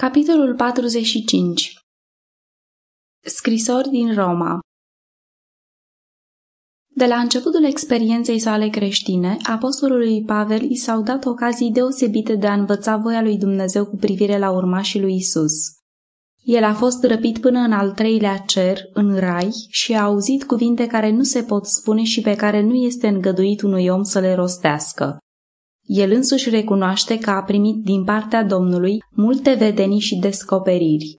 Capitolul 45 Scrisori din Roma De la începutul experienței sale creștine, apostolului Pavel i s-au dat ocazii deosebite de a învăța voia lui Dumnezeu cu privire la urmașii lui Isus. El a fost răpit până în al treilea cer, în rai, și a auzit cuvinte care nu se pot spune și pe care nu este îngăduit unui om să le rostească. El însuși recunoaște că a primit din partea Domnului multe vedenii și descoperiri.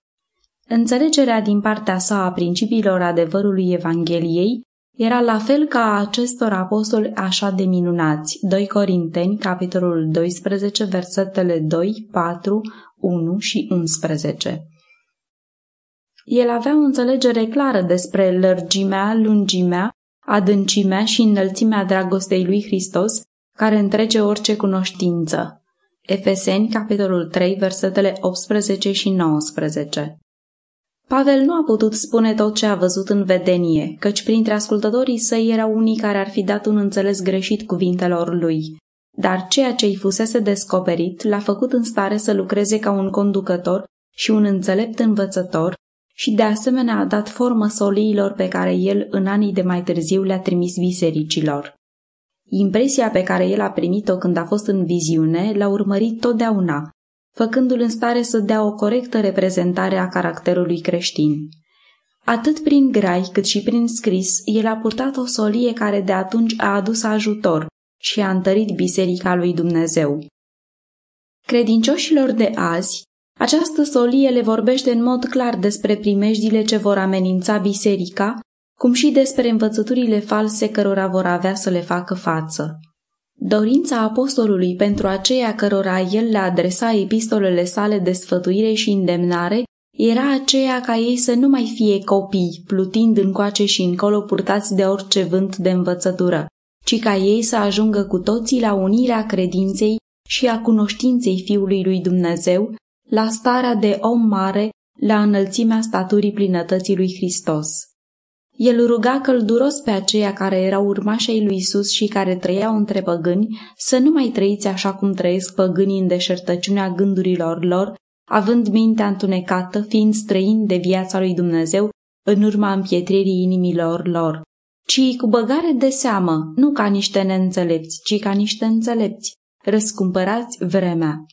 Înțelegerea din partea sa a principiilor adevărului Evangheliei era la fel ca a acestor apostoli așa de minunați. 2 Corinteni, capitolul 12, versetele 2, 4, 1 și 11. El avea o înțelegere clară despre lărgimea, lungimea, adâncimea și înălțimea dragostei lui Hristos care întrege orice cunoștință. Efeseni, capitolul 3, versetele 18 și 19. Pavel nu a putut spune tot ce a văzut în vedenie, căci printre ascultătorii săi erau unii care ar fi dat un înțeles greșit cuvintelor lui. Dar ceea ce îi fusese descoperit l-a făcut în stare să lucreze ca un conducător și un înțelept învățător și de asemenea a dat formă soliilor pe care el în anii de mai târziu le-a trimis bisericilor. Impresia pe care el a primit-o când a fost în viziune l-a urmărit totdeauna, făcându-l în stare să dea o corectă reprezentare a caracterului creștin. Atât prin grai cât și prin scris, el a purtat o solie care de atunci a adus ajutor și a întărit Biserica lui Dumnezeu. Credincioșilor de azi, această solie le vorbește în mod clar despre primejdile ce vor amenința biserica cum și despre învățăturile false cărora vor avea să le facă față. Dorința apostolului pentru aceia cărora el le adresa epistolele sale de sfătuire și îndemnare era aceea ca ei să nu mai fie copii, plutind încoace și încolo purtați de orice vânt de învățătură, ci ca ei să ajungă cu toții la unirea credinței și a cunoștinței Fiului lui Dumnezeu, la starea de om mare, la înălțimea staturii plinătății lui Hristos. El ruga călduros pe aceia care erau urmașii lui Isus și care trăiau între păgâni să nu mai trăiți așa cum trăiesc păgânii în deșertăciunea gândurilor lor, având mintea întunecată, fiind străini de viața lui Dumnezeu în urma împietririi inimilor lor, ci cu băgare de seamă, nu ca niște neînțelepți, ci ca niște înțelepți. Răscumpărați vremea.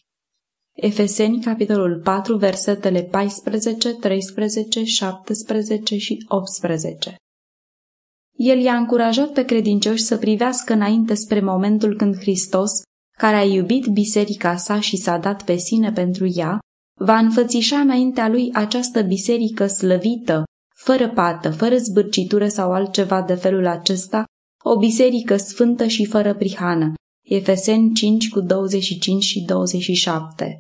Efeseni, capitolul 4, versetele 14, 13, 17 și 18. El i-a încurajat pe credincioși să privească înainte spre momentul când Hristos, care a iubit biserica sa și s-a dat pe sine pentru ea, va înfățișa înaintea lui această biserică slăvită, fără pată, fără zbârcitură sau altceva de felul acesta, o biserică sfântă și fără prihană. Efeseni 5 cu 25 și 27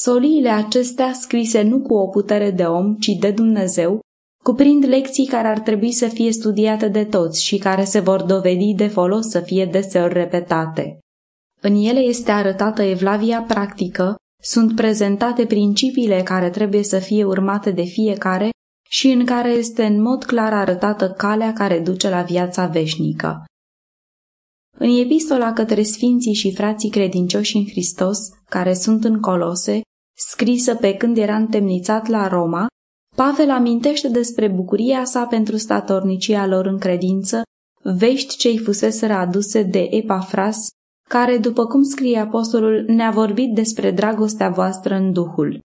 Soliile acestea, scrise nu cu o putere de om, ci de Dumnezeu, cuprind lecții care ar trebui să fie studiate de toți și care se vor dovedi de folos să fie deseori repetate. În ele este arătată evlavia practică, sunt prezentate principiile care trebuie să fie urmate de fiecare și în care este în mod clar arătată calea care duce la viața veșnică. În epistola către sfinții și frații credincioși în Hristos, care sunt în Colose, scrisă pe când era întemnițat la Roma, Pavel amintește despre bucuria sa pentru statornicia lor în credință, vești ce-i fuseseră aduse de Epafras, care, după cum scrie apostolul, ne-a vorbit despre dragostea voastră în Duhul.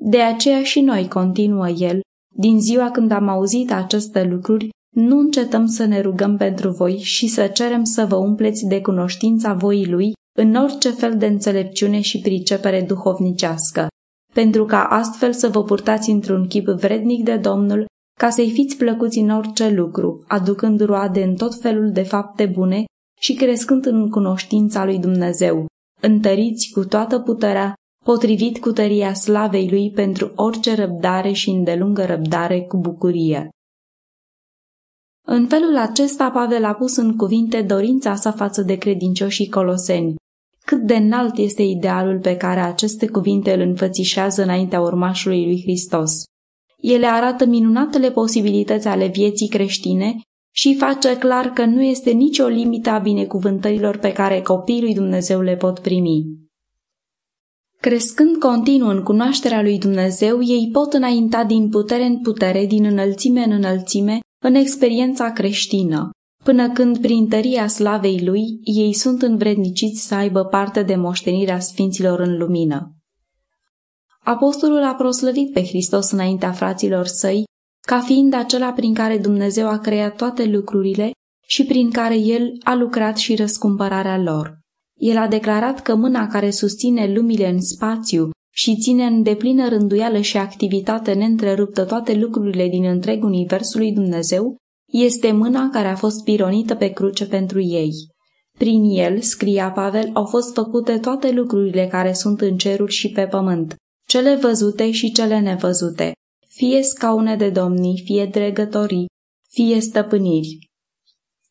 De aceea și noi, continuă el, din ziua când am auzit aceste lucruri, nu încetăm să ne rugăm pentru voi și să cerem să vă umpleți de cunoștința voii lui în orice fel de înțelepciune și pricepere duhovnicească, pentru ca astfel să vă purtați într-un chip vrednic de Domnul, ca să-i fiți plăcuți în orice lucru, aducând roade în tot felul de fapte bune și crescând în cunoștința lui Dumnezeu, întăriți cu toată puterea, potrivit cu tăria slavei lui pentru orice răbdare și îndelungă răbdare cu bucurie. În felul acesta Pavel a pus în cuvinte dorința sa față de credincioșii coloseni, cât de înalt este idealul pe care aceste cuvinte îl înfățișează înaintea urmașului lui Hristos. Ele arată minunatele posibilități ale vieții creștine și face clar că nu este nicio limită a binecuvântărilor pe care copiii lui Dumnezeu le pot primi. Crescând continuu în cunoașterea lui Dumnezeu, ei pot înainta din putere în putere, din înălțime în înălțime, în experiența creștină, până când, prin tăria slavei lui, ei sunt învredniciți să aibă parte de moștenirea sfinților în lumină. Apostolul a proslăvit pe Hristos înaintea fraților săi, ca fiind acela prin care Dumnezeu a creat toate lucrurile și prin care El a lucrat și răscumpărarea lor. El a declarat că mâna care susține lumile în spațiu și ține în deplină rânduială și activitate neîntreruptă toate lucrurile din întreg universul lui Dumnezeu este mâna care a fost pironită pe cruce pentru ei. Prin el, scria Pavel, au fost făcute toate lucrurile care sunt în ceruri și pe pământ, cele văzute și cele nevăzute, fie scaune de domnii, fie dregătorii, fie stăpâniri.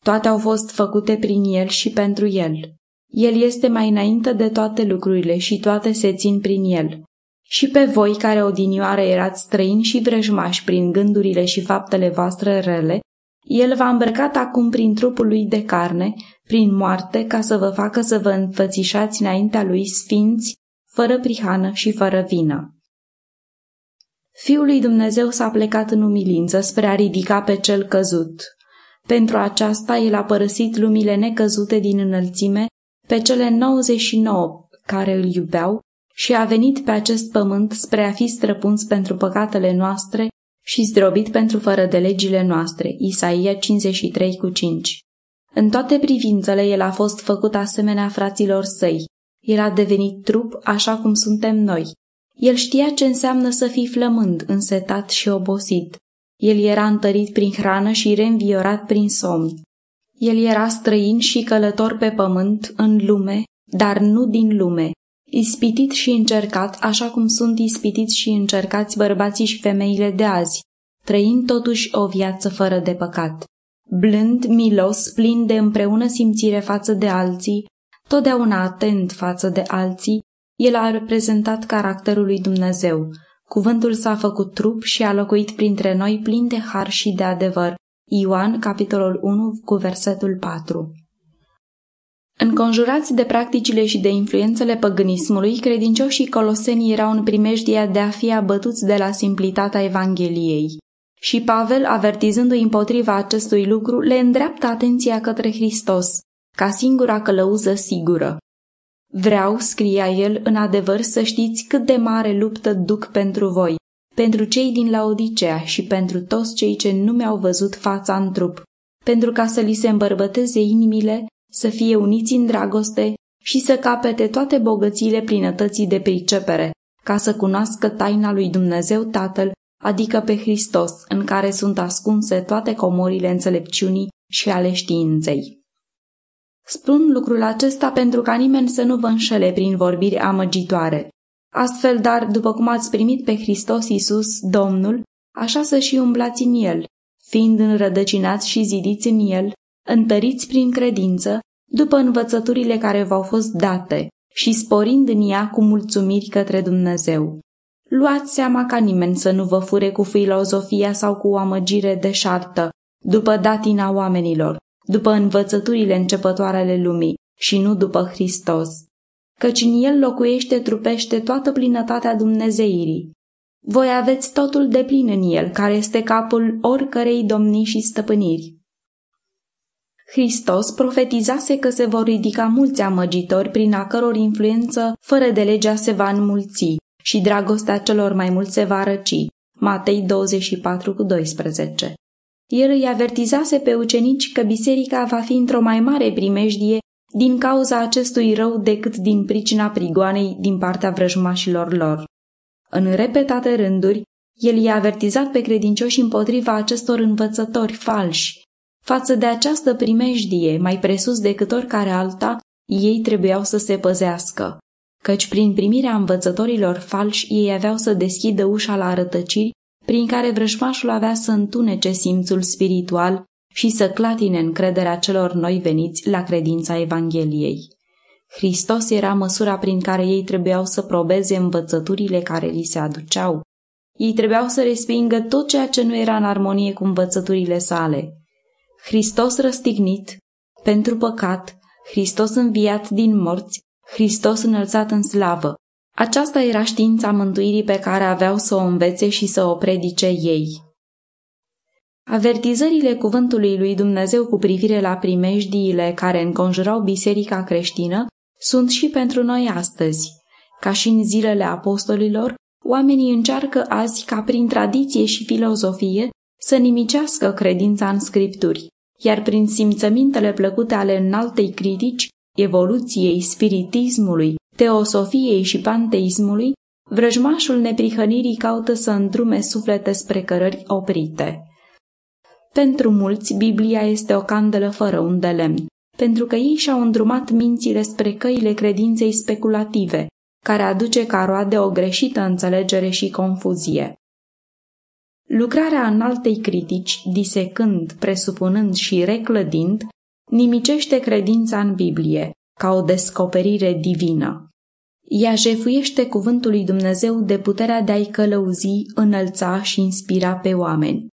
Toate au fost făcute prin el și pentru el. El este mai înainte de toate lucrurile și toate se țin prin el. Și pe voi care odinioară erați străini și vrăjmași prin gândurile și faptele voastre rele, el v-a îmbrăcat acum prin trupul lui de carne, prin moarte, ca să vă facă să vă înfățișați înaintea lui sfinți, fără prihană și fără vină. Fiul lui Dumnezeu s-a plecat în umilință spre a ridica pe cel căzut. Pentru aceasta el a părăsit lumile necăzute din înălțime pe cele 99 care îl iubeau și a venit pe acest pământ spre a fi străpuns pentru păcatele noastre și zdrobit pentru fără de legile noastre. Isaia 53 cu 5 În toate privințele el a fost făcut asemenea fraților săi. El a devenit trup așa cum suntem noi. El știa ce înseamnă să fii flămând, însetat și obosit. El era întărit prin hrană și reînviorat prin somn. El era străin și călător pe pământ, în lume, dar nu din lume, ispitit și încercat, așa cum sunt ispitiți și încercați bărbații și femeile de azi, trăind totuși o viață fără de păcat. Blând, milos, plin de împreună simțire față de alții, totdeauna atent față de alții, el a reprezentat caracterul lui Dumnezeu. Cuvântul s-a făcut trup și a locuit printre noi plin de har și de adevăr. Ioan, capitolul 1, cu versetul 4. Înconjurați de practicile și de influențele păgânismului, credincioșii colosenii erau în primejdia de a fi abătuți de la simplitatea Evangheliei. Și Pavel, avertizându-i împotriva acestui lucru, le îndreaptă atenția către Hristos, ca singura călăuză sigură. Vreau, scria el, în adevăr să știți cât de mare luptă duc pentru voi, pentru cei din Laodicea și pentru toți cei ce nu mi-au văzut fața în trup, pentru ca să li se îmbărbăteze inimile să fie uniți în dragoste și să capete toate bogățiile plinătății de pricepere, ca să cunoască taina lui Dumnezeu Tatăl, adică pe Hristos, în care sunt ascunse toate comorile înțelepciunii și ale științei. Spun lucrul acesta pentru ca nimeni să nu vă înșele prin vorbiri amăgitoare. Astfel, dar, după cum ați primit pe Hristos Iisus, Domnul, așa să și umblați în El, fiind înrădăcinați și zidiți în El, întăriți prin credință, după învățăturile care v-au fost date și sporind în ea cu mulțumiri către Dumnezeu. Luați seama ca nimeni să nu vă fure cu filozofia sau cu o amăgire deșartă, după datina oamenilor, după învățăturile începătoare ale lumii și nu după Hristos, căci în el locuiește trupește toată plinătatea Dumnezeirii. Voi aveți totul de plin în el, care este capul oricărei domnii și stăpâniri. Hristos profetizase că se vor ridica mulți amăgitori prin a căror influență fără de legea se va înmulți și dragostea celor mai mulți se va răci. Matei 24 cu 12 El îi avertizase pe ucenici că biserica va fi într-o mai mare primejdie din cauza acestui rău decât din pricina prigoanei din partea vrăjmașilor lor. În repetate rânduri, el i-a avertizat pe credincioși împotriva acestor învățători falși, Față de această primejdie, mai presus decât oricare alta, ei trebuiau să se păzească, căci prin primirea învățătorilor falși ei aveau să deschidă ușa la rătăciri prin care vrăjmașul avea să întunece simțul spiritual și să clatine încrederea celor noi veniți la credința Evangheliei. Hristos era măsura prin care ei trebuiau să probeze învățăturile care li se aduceau. Ei trebuiau să respingă tot ceea ce nu era în armonie cu învățăturile sale. Hristos răstignit pentru păcat, Hristos înviat din morți, Hristos înălțat în slavă. Aceasta era știința mântuirii pe care aveau să o învețe și să o predice ei. Avertizările cuvântului lui Dumnezeu cu privire la primejdiile care înconjurau biserica creștină sunt și pentru noi astăzi. Ca și în zilele apostolilor, oamenii încearcă azi ca prin tradiție și filozofie să nimicească credința în scripturi, iar prin simțămintele plăcute ale înaltei critici, evoluției, spiritismului, teosofiei și panteismului, vrăjmașul neprihănirii caută să îndrume suflete spre cărări oprite. Pentru mulți, Biblia este o candelă fără un de lemn, pentru că ei și-au îndrumat mințile spre căile credinței speculative, care aduce ca roade o greșită înțelegere și confuzie. Lucrarea înaltei critici, disecând, presupunând și reclădind, nimicește credința în Biblie, ca o descoperire divină. Ea jefuiește cuvântul lui Dumnezeu de puterea de a-i călăuzi, înălța și inspira pe oameni.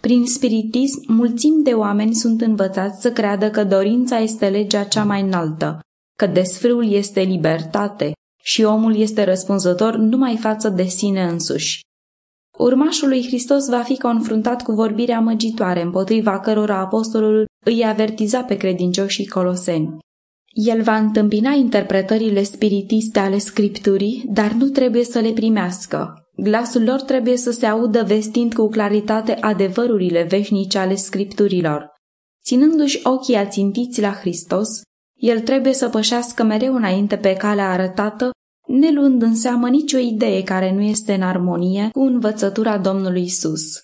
Prin spiritism, mulțimi de oameni sunt învățați să creadă că dorința este legea cea mai înaltă, că desfrâul este libertate și omul este răspunzător numai față de sine însuși. Urmașul lui Hristos va fi confruntat cu vorbirea măgitoare împotriva cărora apostolul îi avertiza pe credincioșii coloseni. El va întâmpina interpretările spiritiste ale Scripturii, dar nu trebuie să le primească. Glasul lor trebuie să se audă vestind cu claritate adevărurile veșnice ale Scripturilor. Ținându-și ochii ațintiți la Hristos, el trebuie să pășească mereu înainte pe calea arătată, neluând în seamă nicio idee care nu este în armonie cu învățătura Domnului Isus.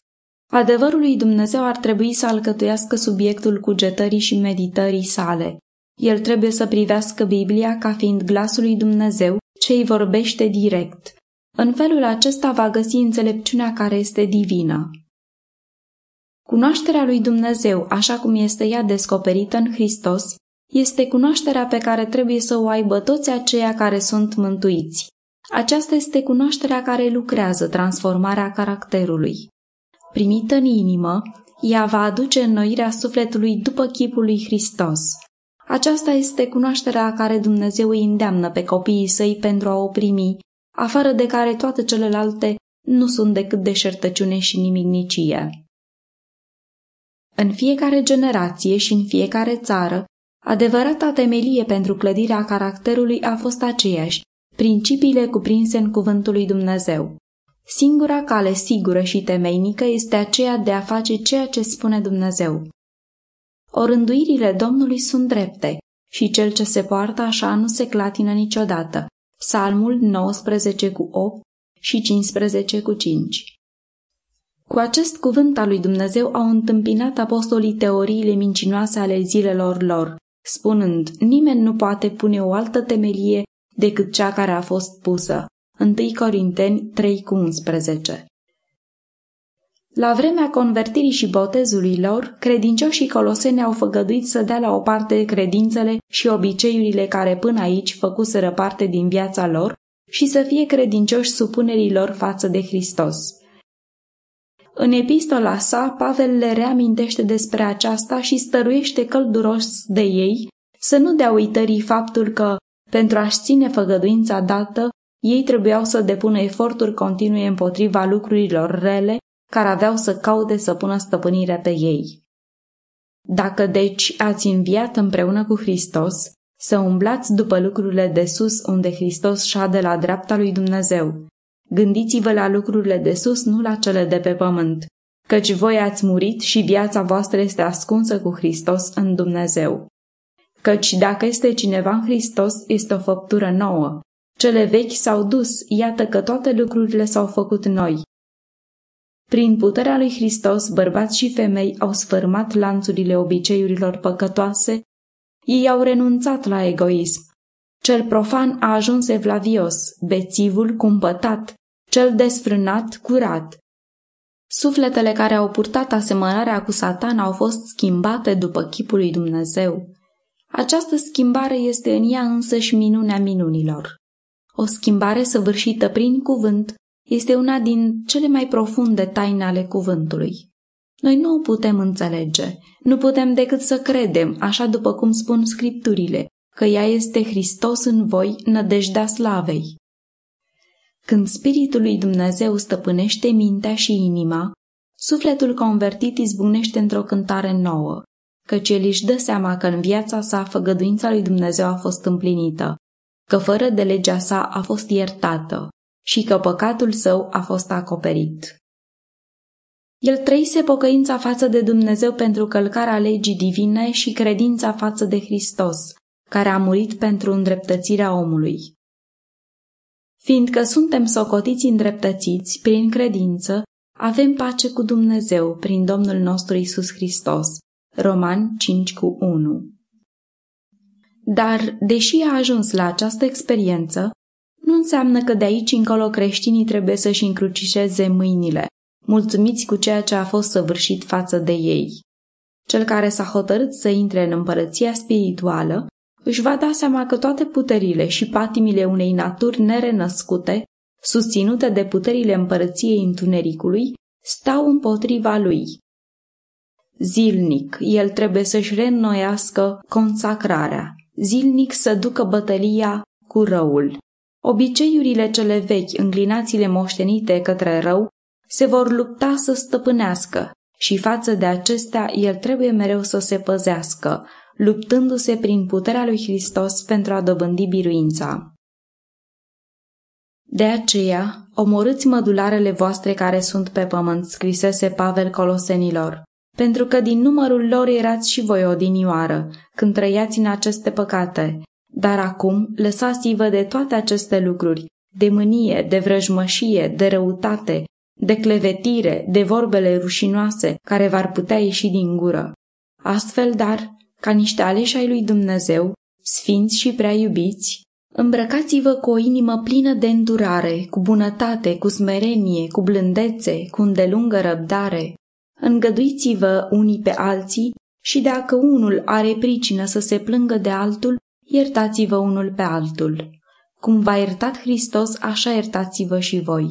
Adevărul lui Dumnezeu ar trebui să alcătuiască subiectul cugetării și meditării sale. El trebuie să privească Biblia ca fiind glasul lui Dumnezeu ce îi vorbește direct. În felul acesta va găsi înțelepciunea care este divină. Cunoașterea lui Dumnezeu, așa cum este ea descoperită în Hristos, este cunoașterea pe care trebuie să o aibă toți aceia care sunt mântuiți. Aceasta este cunoașterea care lucrează transformarea caracterului. Primită în inimă, ea va aduce înnoirea sufletului după chipul lui Hristos. Aceasta este cunoașterea care Dumnezeu îi îndeamnă pe copiii săi pentru a o primi, afară de care toate celelalte nu sunt decât deșertăciune și nimicnicie. În fiecare generație și în fiecare țară, adevărata temelie pentru clădirea caracterului a fost aceeași, principiile cuprinse în cuvântul lui Dumnezeu. Singura cale sigură și temeinică este aceea de a face ceea ce spune Dumnezeu. Orânduirile Domnului sunt drepte și cel ce se poartă așa nu se clatină niciodată. Psalmul 19 cu 8 și 15 cu 5 Cu acest cuvânt al lui Dumnezeu au întâmpinat apostolii teoriile mincinoase ale zilelor lor, spunând, nimeni nu poate pune o altă temelie decât cea care a fost pusă. 1 Corinteni 3 cu 11 la vremea convertirii și botezului lor, credincioșii coloseni au făgăduit să dea la o parte credințele și obiceiurile care până aici făcuseră parte din viața lor și să fie credincioși supunerii lor față de Hristos. În epistola sa, Pavel le reamintește despre aceasta și stăruiește călduros de ei să nu dea uitării faptul că, pentru a-și ține făgăduința dată, ei trebuiau să depună eforturi continue împotriva lucrurilor rele care aveau să caute să pună stăpânire pe ei. Dacă deci ați înviat împreună cu Hristos, să umblați după lucrurile de sus unde Hristos șade la dreapta lui Dumnezeu. Gândiți-vă la lucrurile de sus, nu la cele de pe pământ, căci voi ați murit și viața voastră este ascunsă cu Hristos în Dumnezeu. Căci dacă este cineva în Hristos, este o făptură nouă. Cele vechi s-au dus, iată că toate lucrurile s-au făcut noi. Prin puterea lui Hristos, bărbați și femei au sfârmat lanțurile obiceiurilor păcătoase, ei au renunțat la egoism. Cel profan a ajuns evlavios, bețivul cumpătat, cel desfrânat curat. Sufletele care au purtat asemănarea cu satan au fost schimbate după chipul lui Dumnezeu. Această schimbare este în ea însăși minunea minunilor. O schimbare săvârșită prin cuvânt, este una din cele mai profunde taine ale cuvântului. Noi nu o putem înțelege, nu putem decât să credem, așa după cum spun scripturile, că ea este Hristos în voi, nădejdea slavei. Când Spiritul lui Dumnezeu stăpânește mintea și inima, sufletul convertit izbucnește într-o cântare nouă, căci el își dă seama că în viața sa făgăduința lui Dumnezeu a fost împlinită, că fără de legea sa a fost iertată și că păcatul său a fost acoperit. El trăise pocăința față de Dumnezeu pentru călcarea legii divine și credința față de Hristos, care a murit pentru îndreptățirea omului. Fiindcă suntem socotiți îndreptățiți prin credință, avem pace cu Dumnezeu prin Domnul nostru Isus Hristos. Roman 5 cu 1 Dar, deși a ajuns la această experiență, nu înseamnă că de aici încolo creștinii trebuie să-și încrucișeze mâinile, mulțumiți cu ceea ce a fost săvârșit față de ei. Cel care s-a hotărât să intre în împărăția spirituală își va da seama că toate puterile și patimile unei naturi nerenăscute, susținute de puterile împărăției întunericului, stau împotriva lui. Zilnic, el trebuie să-și reînnoiască consacrarea, zilnic să ducă bătălia cu răul. Obiceiurile cele vechi, înclinațiile moștenite către rău, se vor lupta să stăpânească și față de acestea el trebuie mereu să se păzească, luptându-se prin puterea lui Hristos pentru a dobândi biruința. De aceea, omorâți mădularele voastre care sunt pe pământ, scrisese Pavel Colosenilor, pentru că din numărul lor erați și voi odinioară, când trăiați în aceste păcate, dar acum lăsați-vă de toate aceste lucruri, de mânie, de vrăjmășie, de răutate, de clevetire, de vorbele rușinoase care v-ar putea ieși din gură. Astfel, dar, ca niște aleși ai lui Dumnezeu, sfinți și prea iubiți, îmbrăcați-vă cu o inimă plină de îndurare, cu bunătate, cu smerenie, cu blândețe, cu îndelungă răbdare. Îngăduiți-vă unii pe alții și dacă unul are pricină să se plângă de altul, iertați-vă unul pe altul. Cum v-a iertat Hristos, așa iertați-vă și voi.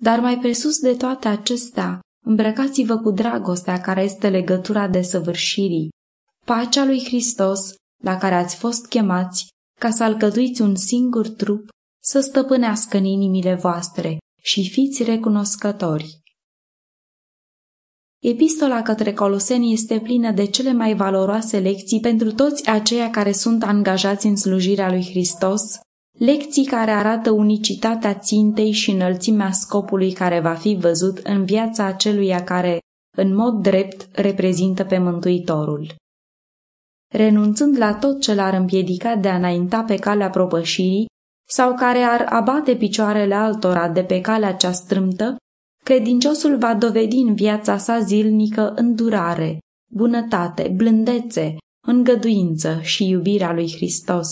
Dar mai presus de toate acestea, îmbrăcați-vă cu dragostea care este legătura de săvârșirii, pacea lui Hristos, la care ați fost chemați, ca să alcătuiți un singur trup, să stăpânească în inimile voastre și fiți recunoscători. Epistola către Coloseni este plină de cele mai valoroase lecții pentru toți aceia care sunt angajați în slujirea lui Hristos lecții care arată unicitatea țintei și înălțimea scopului care va fi văzut în viața aceluia care, în mod drept, reprezintă pe Mântuitorul. Renunțând la tot ce l-ar împiedica de a înainta pe calea propășirii sau care ar abate picioarele altora de pe calea cea strâmtă, credinciosul va dovedi în viața sa zilnică îndurare, bunătate, blândețe, îngăduință și iubirea lui Hristos.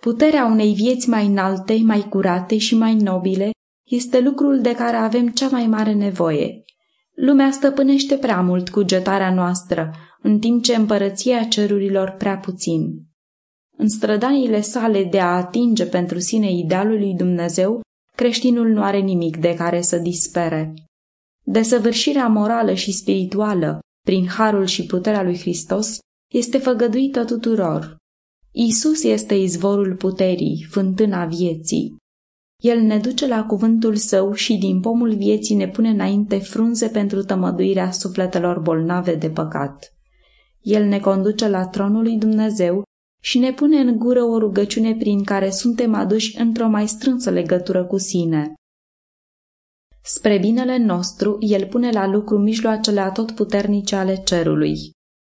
Puterea unei vieți mai înalte, mai curate și mai nobile este lucrul de care avem cea mai mare nevoie. Lumea stăpânește prea mult cugetarea noastră, în timp ce împărăția cerurilor prea puțin. În strădanile sale de a atinge pentru sine idealul lui Dumnezeu, creștinul nu are nimic de care să dispere. Desăvârșirea morală și spirituală, prin harul și puterea lui Hristos, este făgăduită tuturor. Isus este izvorul puterii, fântâna vieții. El ne duce la cuvântul său și din pomul vieții ne pune înainte frunze pentru tămăduirea sufletelor bolnave de păcat. El ne conduce la tronul lui Dumnezeu și ne pune în gură o rugăciune prin care suntem aduși într-o mai strânsă legătură cu sine. Spre binele nostru, El pune la lucru mijloacele atotputernice ale cerului.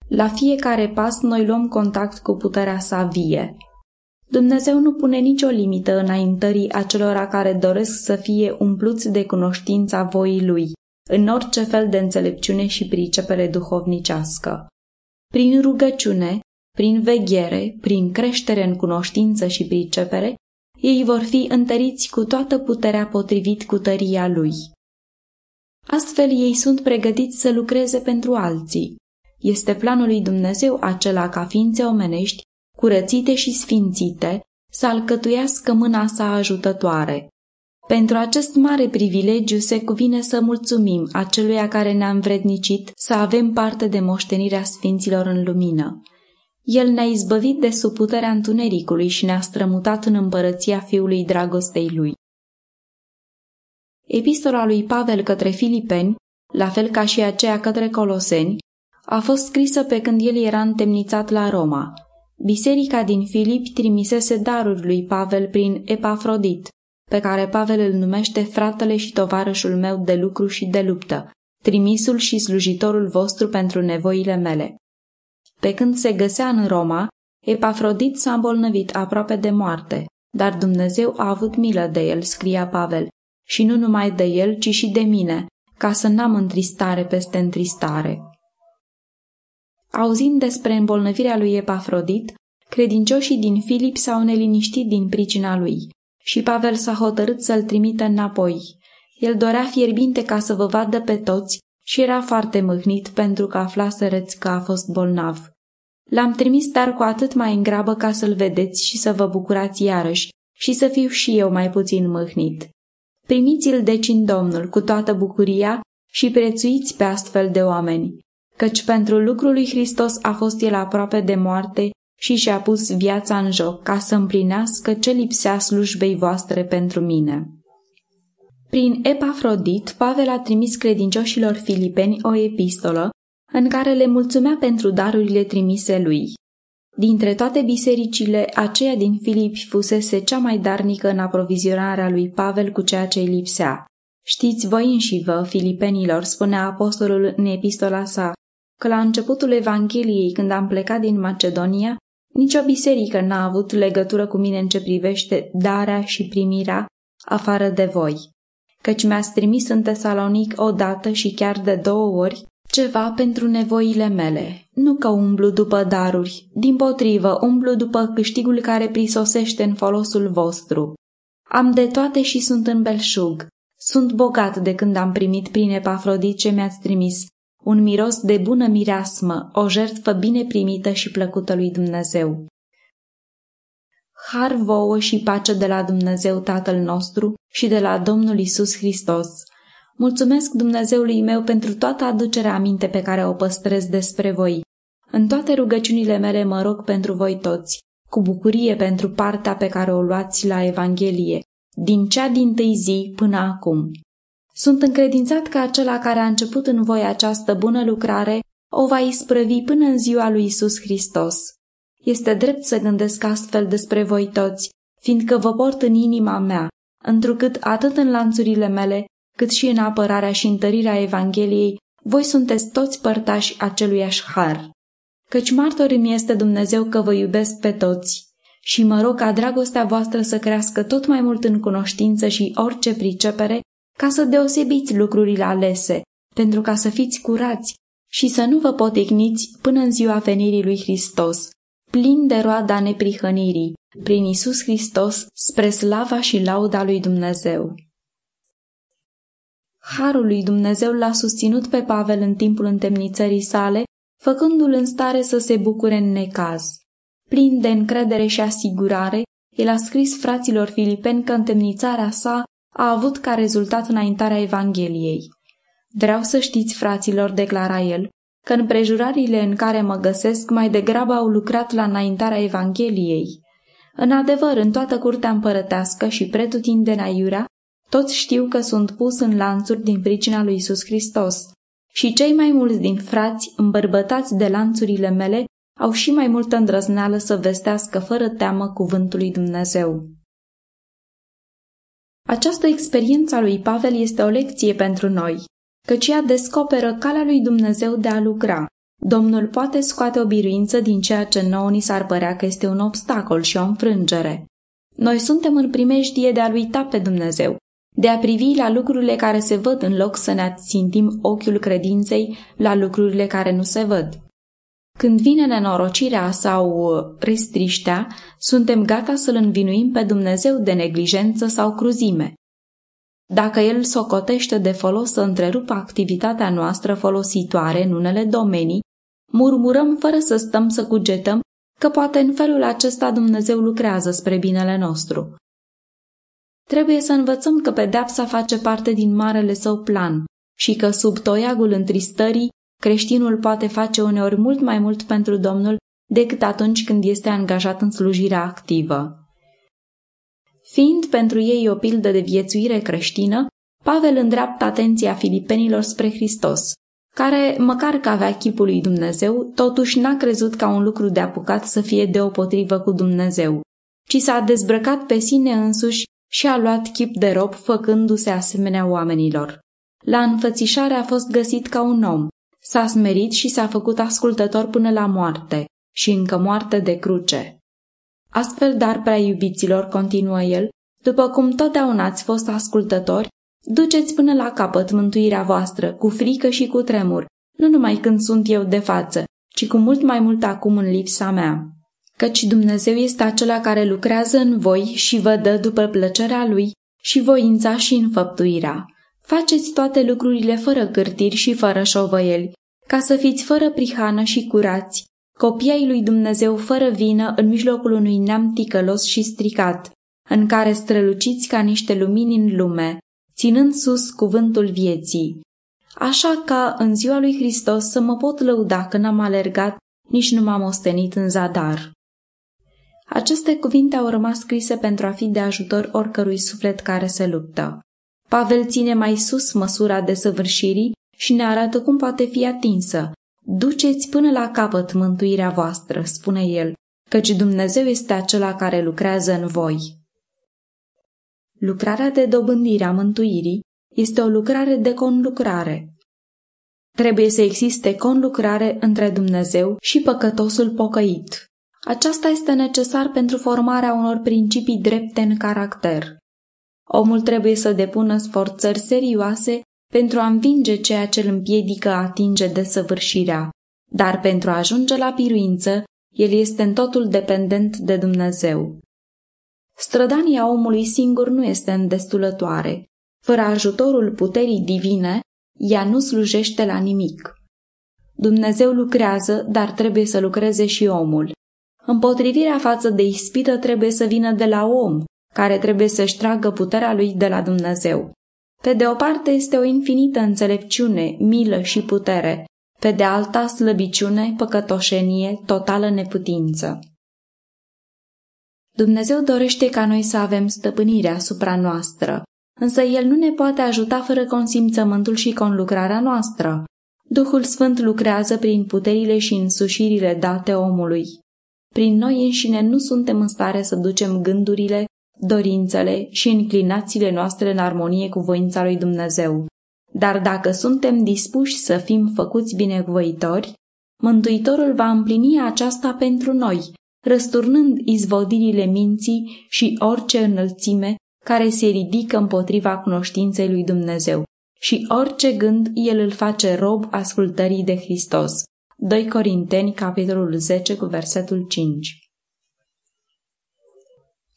La fiecare pas noi luăm contact cu puterea sa vie. Dumnezeu nu pune nicio limită înaintării acelora care doresc să fie umpluți de cunoștința voii Lui, în orice fel de înțelepciune și pricepere duhovnicească. Prin rugăciune, prin veghere, prin creștere în cunoștință și pricepere, ei vor fi întăriți cu toată puterea potrivit cu tăria Lui. Astfel ei sunt pregătiți să lucreze pentru alții, este planul lui Dumnezeu acela ca ființe omenești, curățite și sfințite, să alcătuiască mâna sa ajutătoare. Pentru acest mare privilegiu se cuvine să mulțumim aceluia care ne-a învrednicit să avem parte de moștenirea sfinților în lumină. El ne-a izbăvit de sub puterea întunericului și ne-a strămutat în împărăția Fiului dragostei Lui. Epistola lui Pavel către Filipeni, la fel ca și aceea către Coloseni, a fost scrisă pe când el era întemnițat la Roma. Biserica din Filip trimisese daruri lui Pavel prin Epafrodit, pe care Pavel îl numește fratele și tovarășul meu de lucru și de luptă, trimisul și slujitorul vostru pentru nevoile mele. Pe când se găsea în Roma, Epafrodit s-a îmbolnăvit aproape de moarte, dar Dumnezeu a avut milă de el, scria Pavel, și nu numai de el, ci și de mine, ca să n-am întristare peste întristare. Auzind despre îmbolnăvirea lui Epafrodit, credincioșii din Filip s-au neliniștit din pricina lui și Pavel s-a hotărât să-l trimită înapoi. El dorea fierbinte ca să vă vadă pe toți și era foarte mâhnit pentru că aflasereți că a fost bolnav. L-am trimis dar cu atât mai în grabă ca să-l vedeți și să vă bucurați iarăși și să fiu și eu mai puțin mâhnit. Primiți-l deci în Domnul cu toată bucuria și prețuiți pe astfel de oameni, căci pentru lucrul lui Hristos a fost el aproape de moarte și și-a pus viața în joc ca să împlinească ce lipsea slujbei voastre pentru mine. Prin Epafrodit, Pavel a trimis credincioșilor filipeni o epistolă în care le mulțumea pentru darurile trimise lui. Dintre toate bisericile, aceea din Filipi fusese cea mai darnică în aprovizionarea lui Pavel cu ceea ce îi lipsea. Știți voi înși vă, filipenilor, spunea apostolul în epistola sa, că la începutul Evangheliei, când am plecat din Macedonia, nicio biserică n-a avut legătură cu mine în ce privește darea și primirea afară de voi. Căci mi-ați trimis în Tesalonic o dată și chiar de două ori ceva pentru nevoile mele. Nu că umblu după daruri, din potrivă umblu după câștigul care prisosește în folosul vostru. Am de toate și sunt în belșug. Sunt bogat de când am primit prin Epafrodit ce mi-ați trimis, un miros de bună mireasmă, o jertfă bine primită și plăcută lui Dumnezeu. Har vouă și pace de la Dumnezeu Tatăl nostru și de la Domnul Isus Hristos. Mulțumesc Dumnezeului meu pentru toată aducerea aminte pe care o păstrez despre voi. În toate rugăciunile mele mă rog pentru voi toți, cu bucurie pentru partea pe care o luați la Evanghelie, din cea din tâi zi până acum. Sunt încredințat că acela care a început în voi această bună lucrare o va isprăvi până în ziua lui Isus Hristos. Este drept să gândesc astfel despre voi toți, fiindcă vă port în inima mea, întrucât atât în lanțurile mele, cât și în apărarea și întărirea Evangheliei, voi sunteți toți părtași aceluiași har. Căci martor îmi este Dumnezeu că vă iubesc pe toți și mă rog ca dragostea voastră să crească tot mai mult în cunoștință și orice pricepere, ca să deosebiți lucrurile alese, pentru ca să fiți curați și să nu vă poticniți până în ziua venirii lui Hristos, plin de roada neprihănirii, prin Isus Hristos, spre slava și lauda lui Dumnezeu. Harul lui Dumnezeu l-a susținut pe Pavel în timpul întemnițării sale, făcându-l în stare să se bucure în necaz. Plin de încredere și asigurare, el a scris fraților filipeni că întemnițarea sa a avut ca rezultat înaintarea Evangheliei. Vreau să știți, fraților, declara el, că în prejurările în care mă găsesc mai degrabă au lucrat la înaintarea Evangheliei. În adevăr, în toată curtea împărătească și pretutindeni aiurea, toți știu că sunt pus în lanțuri din pricina lui Isus Hristos. Și cei mai mulți din frați, îmbărbătați de lanțurile mele, au și mai multă îndrăzneală să vestească fără teamă cuvântul lui Dumnezeu. Această experiență a lui Pavel este o lecție pentru noi, căci ea descoperă calea lui Dumnezeu de a lucra. Domnul poate scoate o biruință din ceea ce nouă ni s-ar părea că este un obstacol și o înfrângere. Noi suntem în primejdie de a-L uita pe Dumnezeu, de a privi la lucrurile care se văd în loc să ne țintim ochiul credinței la lucrurile care nu se văd. Când vine nenorocirea sau restriștea, suntem gata să-L învinuim pe Dumnezeu de neglijență sau cruzime. Dacă El socotește de folos să întrerupă activitatea noastră folositoare în unele domenii, murmurăm fără să stăm să cugetăm că poate în felul acesta Dumnezeu lucrează spre binele nostru. Trebuie să învățăm că pedepsa face parte din marele său plan și că sub toiagul întristării creștinul poate face uneori mult mai mult pentru Domnul decât atunci când este angajat în slujirea activă. Fiind pentru ei o pildă de viețuire creștină, Pavel îndreaptă atenția filipenilor spre Hristos, care, măcar că avea chipul lui Dumnezeu, totuși n-a crezut ca un lucru de apucat să fie deopotrivă cu Dumnezeu, ci s-a dezbrăcat pe sine însuși și a luat chip de rob făcându-se asemenea oamenilor. La înfățișare a fost găsit ca un om, s-a smerit și s-a făcut ascultător până la moarte și încă moarte de cruce. Astfel, dar prea iubiților, continuă el, după cum totdeauna ați fost ascultători, duceți până la capăt mântuirea voastră, cu frică și cu tremur, nu numai când sunt eu de față, ci cu mult mai mult acum în lipsa mea. Căci Dumnezeu este acela care lucrează în voi și vă dă după plăcerea Lui și voința și înfăptuirea. Faceți toate lucrurile fără cârtiri și fără șovăieli, ca să fiți fără prihană și curați, copii lui Dumnezeu fără vină în mijlocul unui neam ticălos și stricat, în care străluciți ca niște lumini în lume, ținând sus cuvântul vieții. Așa ca în ziua lui Hristos să mă pot lăuda că n-am alergat, nici nu m-am ostenit în zadar. Aceste cuvinte au rămas scrise pentru a fi de ajutor oricărui suflet care se luptă. Pavel ține mai sus măsura desăvârșirii și ne arată cum poate fi atinsă. Duceți până la capăt mântuirea voastră, spune el, căci Dumnezeu este acela care lucrează în voi. Lucrarea de dobândire a mântuirii este o lucrare de conlucrare. Trebuie să existe conlucrare între Dumnezeu și păcătosul pocăit. Aceasta este necesar pentru formarea unor principii drepte în caracter. Omul trebuie să depună sforțări serioase pentru a învinge ceea ce îl împiedică a atinge desăvârșirea, dar pentru a ajunge la piruință, el este în totul dependent de Dumnezeu. Strădania omului singur nu este îndestulătoare. Fără ajutorul puterii divine, ea nu slujește la nimic. Dumnezeu lucrează, dar trebuie să lucreze și omul. Împotrivirea față de ispită trebuie să vină de la om, care trebuie să-și tragă puterea lui de la Dumnezeu. Pe de o parte este o infinită înțelepciune, milă și putere, pe de alta slăbiciune, păcătoșenie, totală neputință. Dumnezeu dorește ca noi să avem stăpânire asupra noastră, însă El nu ne poate ajuta fără consimțământul și conlucrarea noastră. Duhul Sfânt lucrează prin puterile și însușirile date omului. Prin noi înșine nu suntem în stare să ducem gândurile, dorințele și inclinațiile noastre în armonie cu voința lui Dumnezeu. Dar dacă suntem dispuși să fim făcuți binevoitori, Mântuitorul va împlini aceasta pentru noi, răsturnând izvodirile minții și orice înălțime care se ridică împotriva cunoștinței lui Dumnezeu și orice gând el îl face rob ascultării de Hristos. 2 Corinteni, capitolul 10, cu versetul 5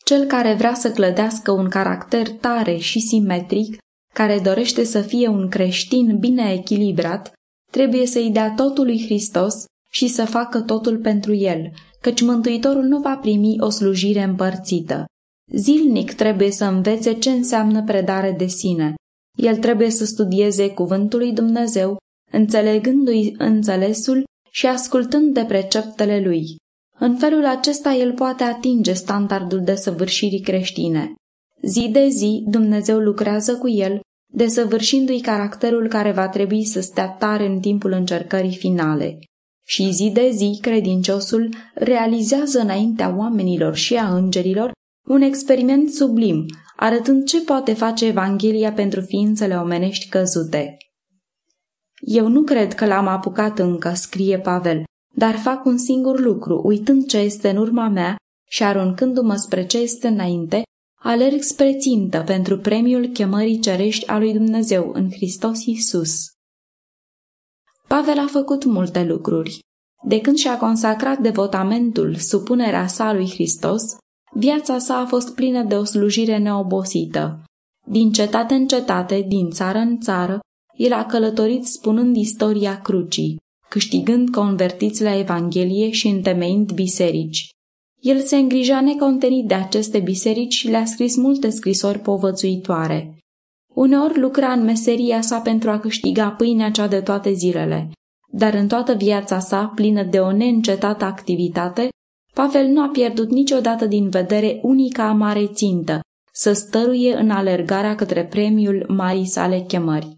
Cel care vrea să clădească un caracter tare și simetric, care dorește să fie un creștin bine echilibrat, trebuie să-i dea totul lui Hristos și să facă totul pentru el, căci Mântuitorul nu va primi o slujire împărțită. Zilnic trebuie să învețe ce înseamnă predare de sine. El trebuie să studieze cuvântul lui Dumnezeu, înțelegându-i înțelesul și ascultând de preceptele lui. În felul acesta el poate atinge standardul de săvârșirii creștine. Zi de zi Dumnezeu lucrează cu el, desăvârșindu-i caracterul care va trebui să stea tare în timpul încercării finale și zi de zi credinciosul realizează înaintea oamenilor și a îngerilor un experiment sublim, arătând ce poate face Evanghelia pentru ființele omenești căzute. Eu nu cred că l-am apucat încă, scrie Pavel, dar fac un singur lucru, uitând ce este în urma mea și aruncându-mă spre ce este înainte, alerg spre țintă pentru premiul chemării cerești a lui Dumnezeu în Hristos Iisus. Pavel a făcut multe lucruri. De când și-a consacrat devotamentul, supunerea sa lui Hristos, viața sa a fost plină de o slujire neobosită. Din cetate în cetate, din țară în țară, el a călătorit spunând istoria crucii, câștigând convertiți la Evanghelie și întemeind biserici. El se îngrija necontenit de aceste biserici și le-a scris multe scrisori povățuitoare. Uneori lucra în meseria sa pentru a câștiga pâinea cea de toate zilele, dar în toată viața sa, plină de o neîncetată activitate, Pavel nu a pierdut niciodată din vedere unica mare țintă, să stăruie în alergarea către premiul marii sale chemări.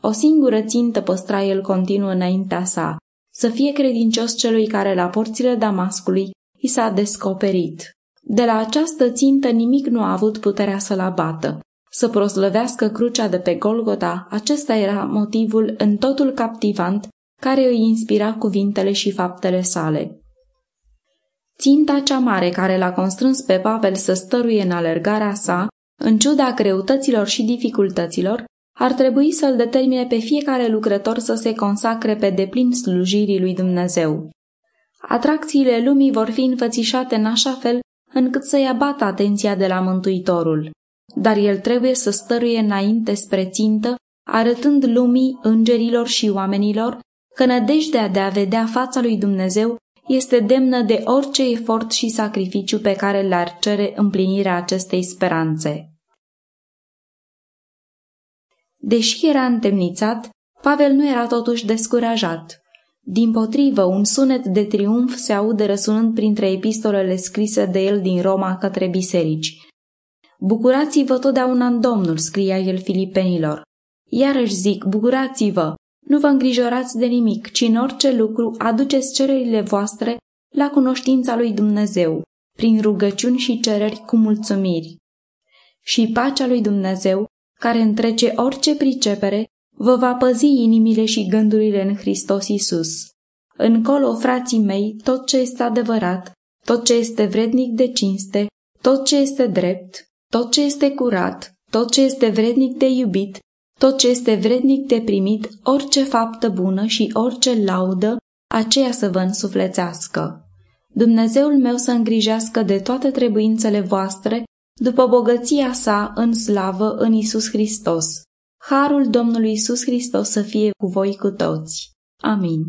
O singură țintă păstra el continuu înaintea sa, să fie credincios celui care la porțile Damascului i s-a descoperit. De la această țintă nimic nu a avut puterea să-l abată. Să proslăvească crucea de pe Golgota, acesta era motivul în totul captivant care îi inspira cuvintele și faptele sale. Ținta cea mare care l-a constrâns pe Pavel să stăruie în alergarea sa, în ciuda greutăților și dificultăților, ar trebui să-l determine pe fiecare lucrător să se consacre pe deplin slujirii lui Dumnezeu. Atracțiile lumii vor fi înfățișate în așa fel încât să-i abată atenția de la Mântuitorul, dar el trebuie să stăruie înainte spre țintă, arătând lumii, îngerilor și oamenilor că nădejdea de a vedea fața lui Dumnezeu este demnă de orice efort și sacrificiu pe care le-ar cere împlinirea acestei speranțe. Deși era întemnițat, Pavel nu era totuși descurajat. Din potrivă, un sunet de triumf se aude răsunând printre epistolele scrise de el din Roma către biserici. Bucurați-vă totdeauna în Domnul, scria el filipenilor. Iarăși zic, bucurați-vă, nu vă îngrijorați de nimic, ci în orice lucru aduceți cererile voastre la cunoștința lui Dumnezeu, prin rugăciuni și cereri cu mulțumiri. Și pacea lui Dumnezeu, care întrece orice pricepere, vă va păzi inimile și gândurile în Hristos Isus. Încolo, frații mei, tot ce este adevărat, tot ce este vrednic de cinste, tot ce este drept, tot ce este curat, tot ce este vrednic de iubit, tot ce este vrednic de primit, orice faptă bună și orice laudă, aceea să vă însuflețească. Dumnezeul meu să îngrijească de toate trebuințele voastre, după bogăția sa în slavă în Isus Hristos. Harul Domnului Isus Hristos să fie cu voi cu toți. Amin.